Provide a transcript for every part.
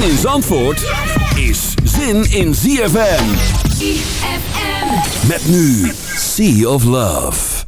Zin in Zandvoort is zin in ZFM. Met nu Sea of Love.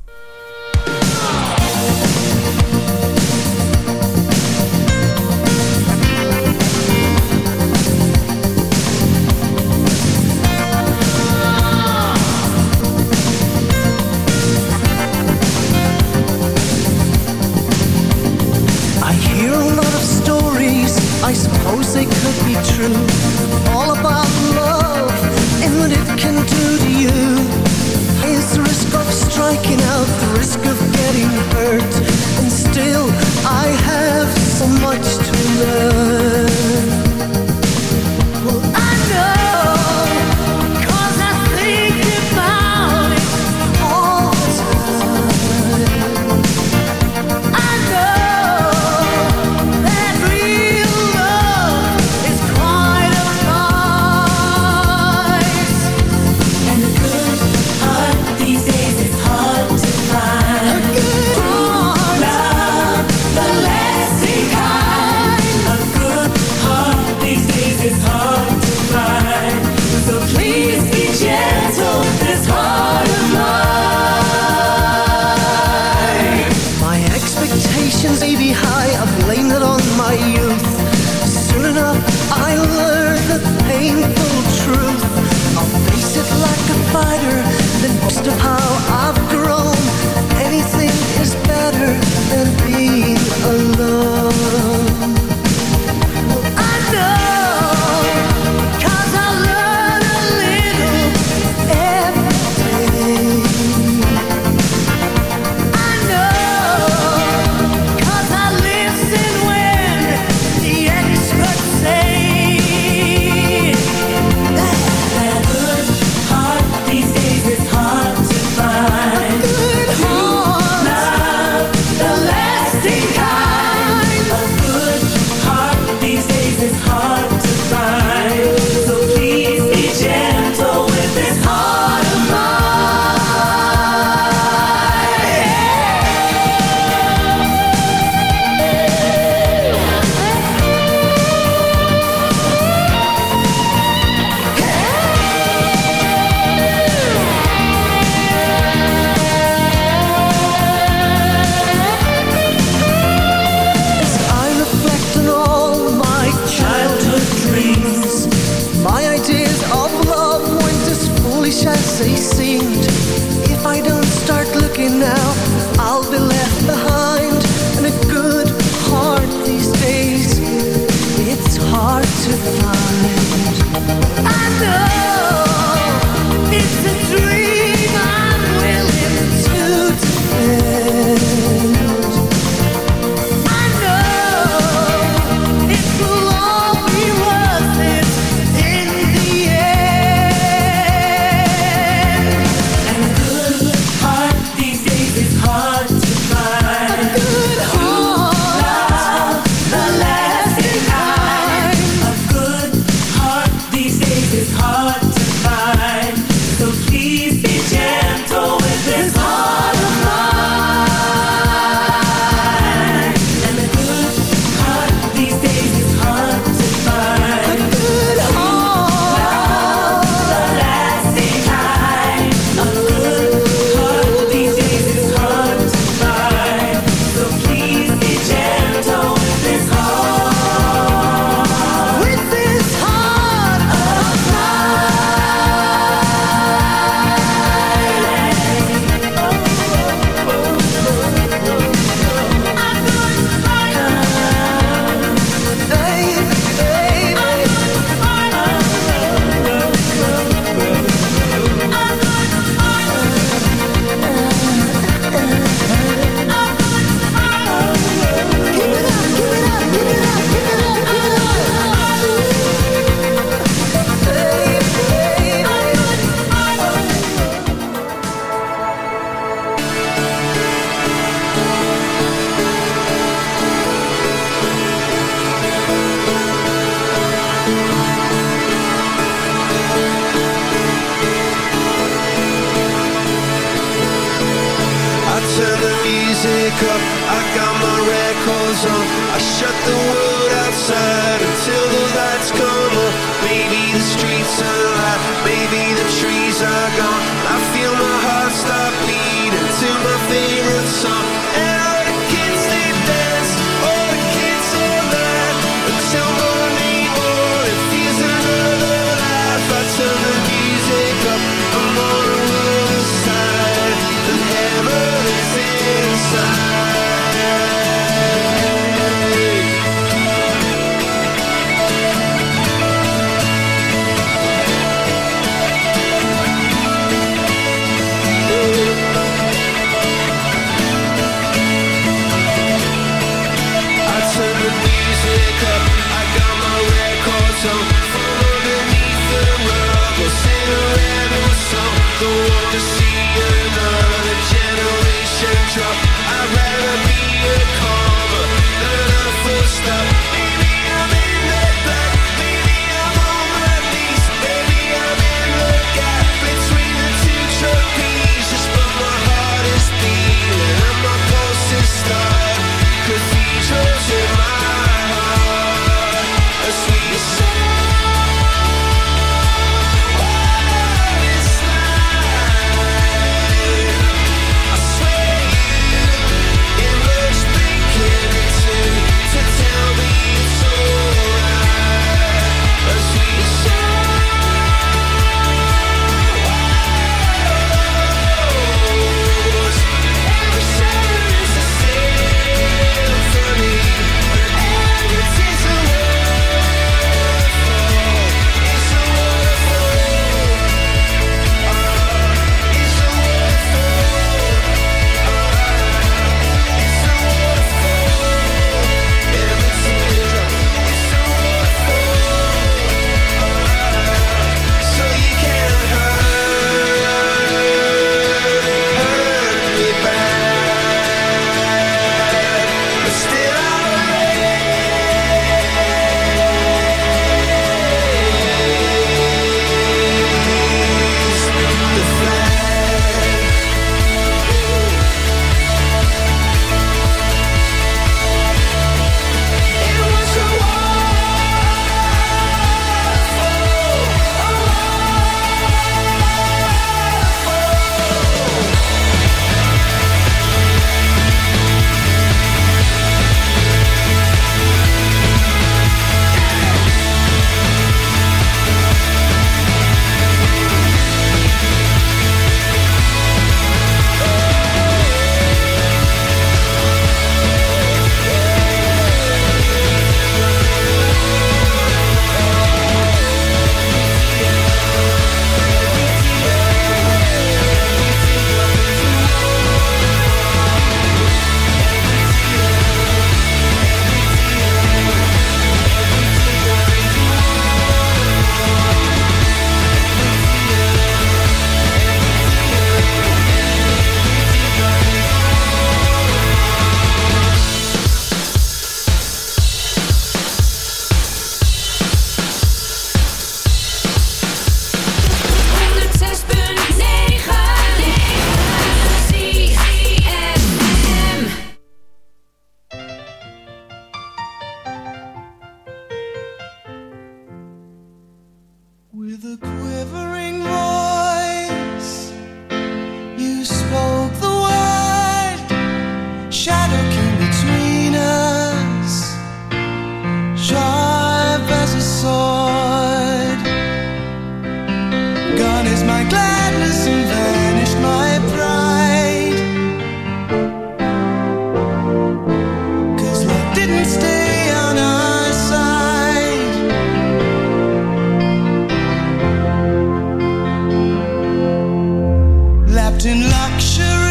trapped in luxury.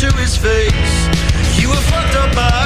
To his face. You were fucked up by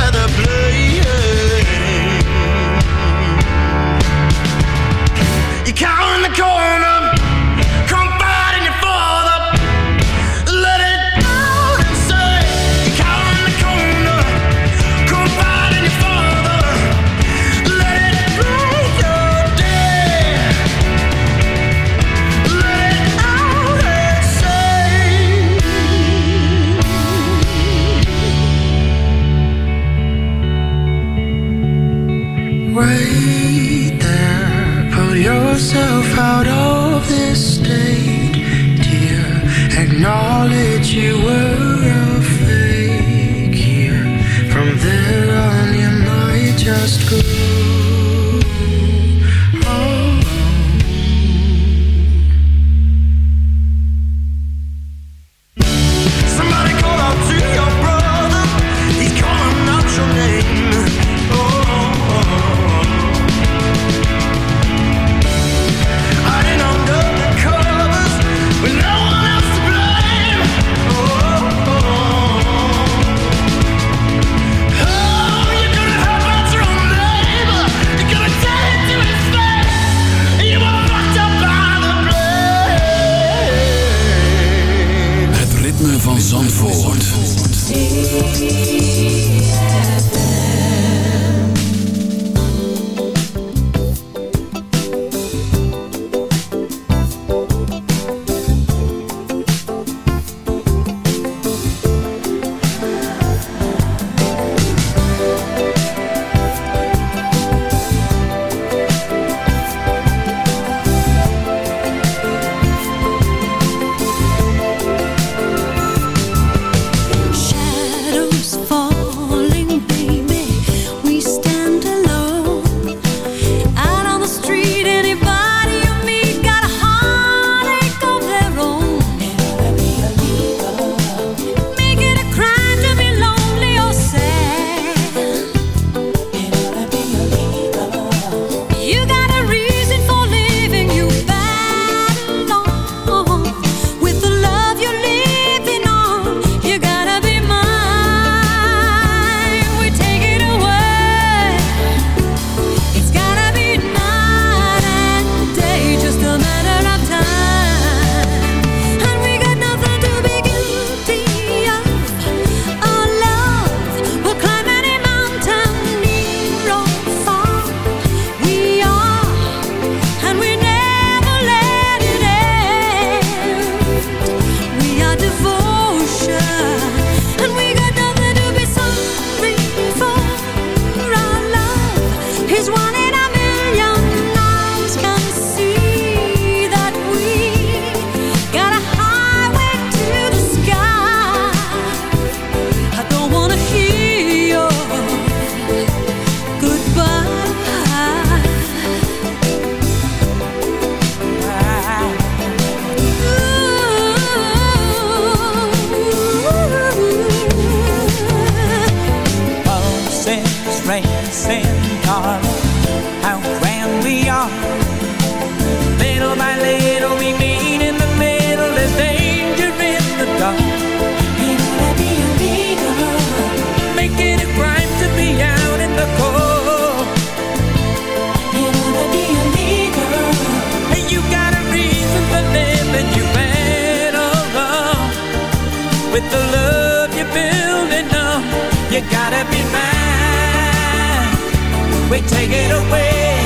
we take it away.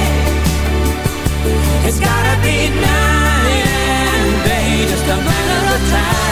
It's gotta be now, yeah, just a matter of time.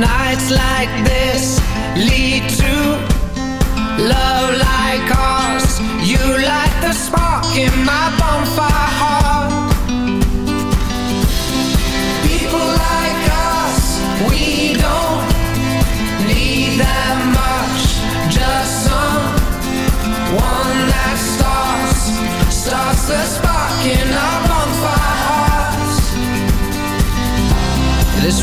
Nights like this lead to love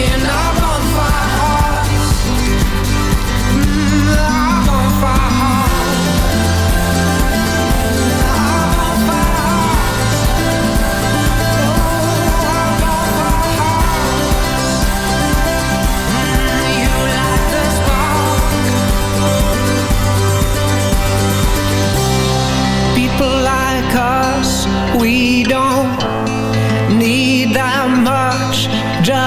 spark in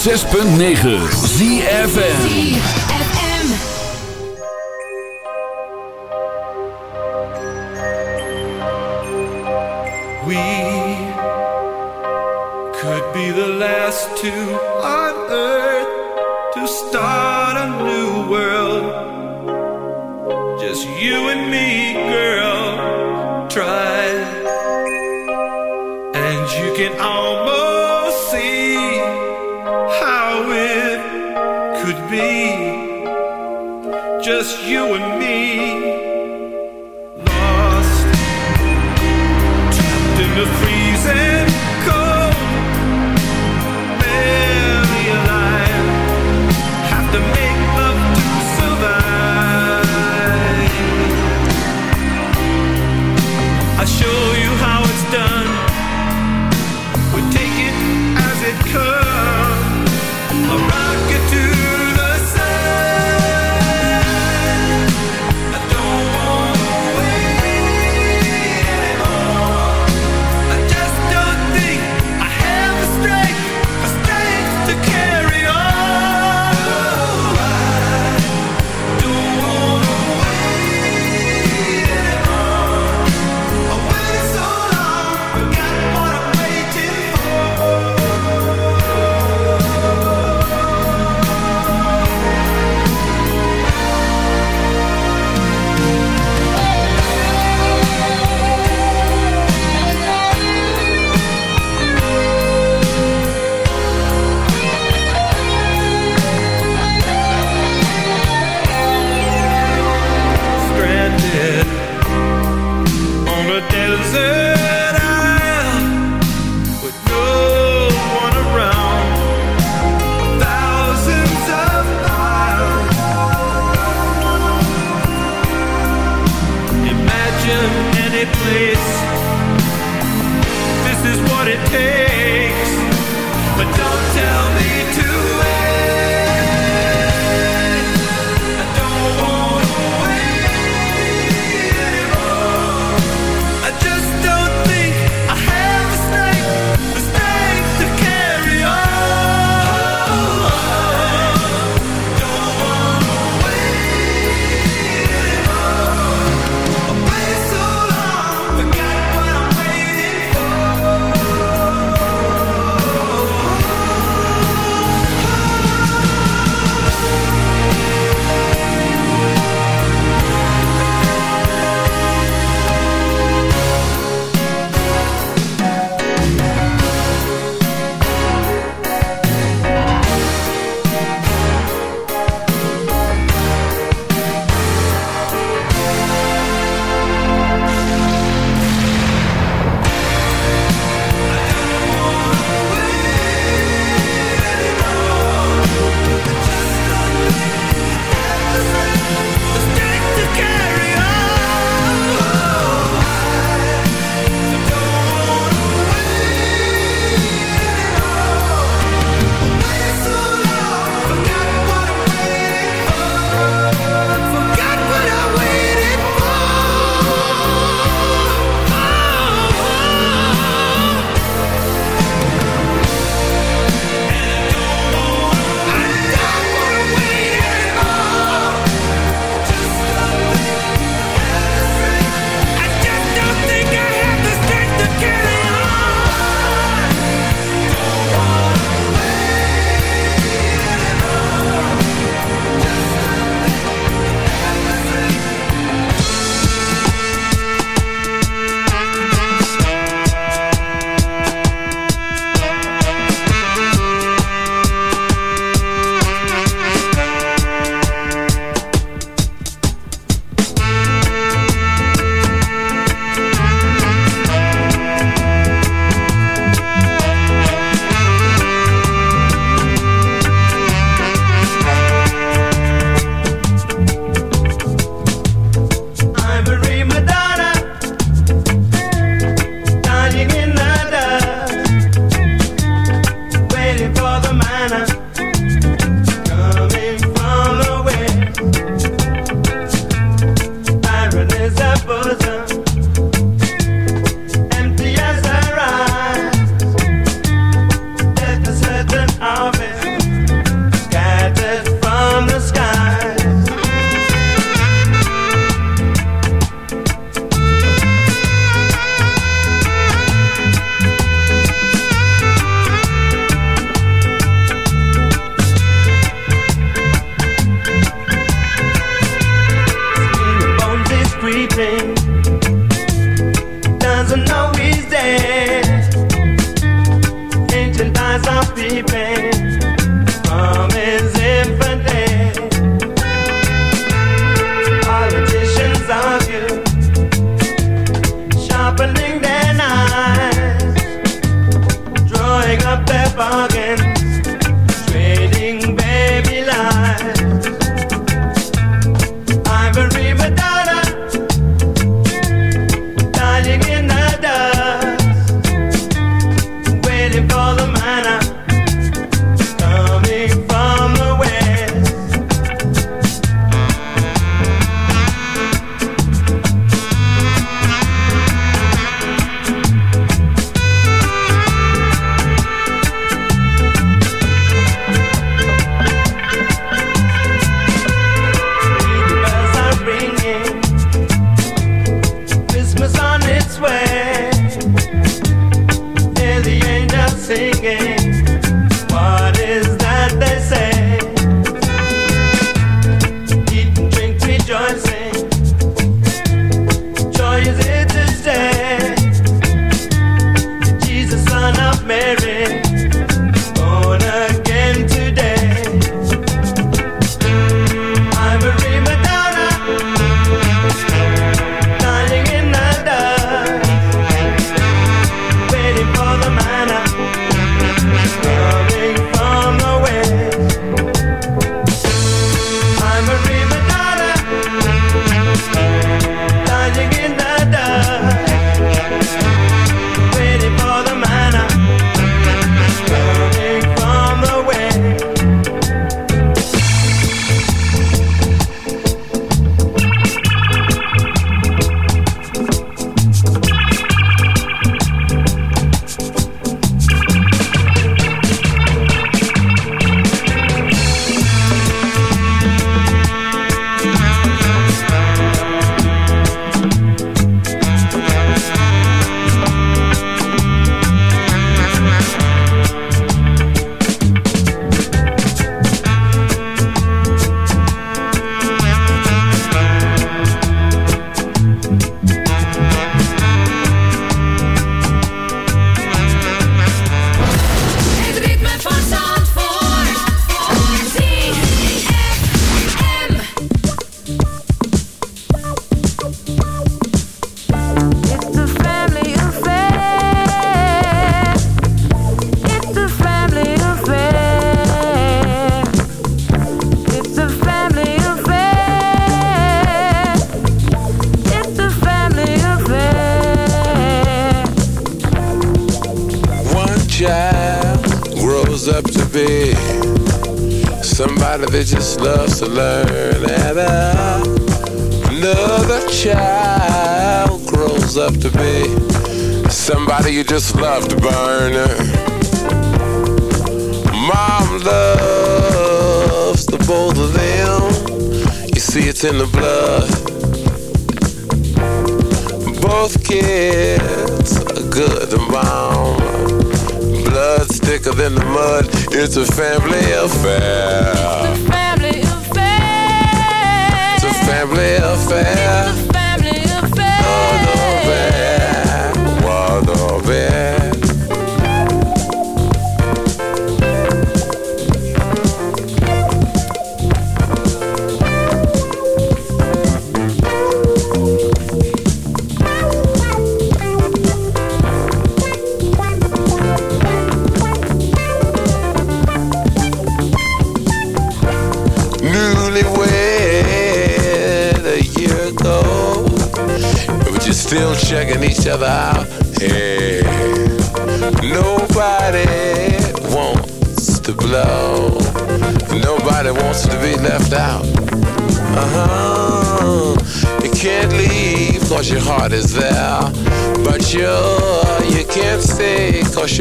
106.9 ZFN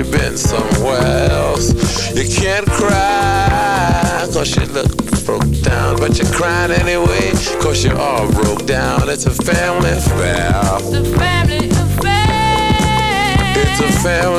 she been somewhere else. You can't cry, cause you look broke down. But you're crying anyway, cause you're all broke down. It's a family affair. It's a family affair. It's a family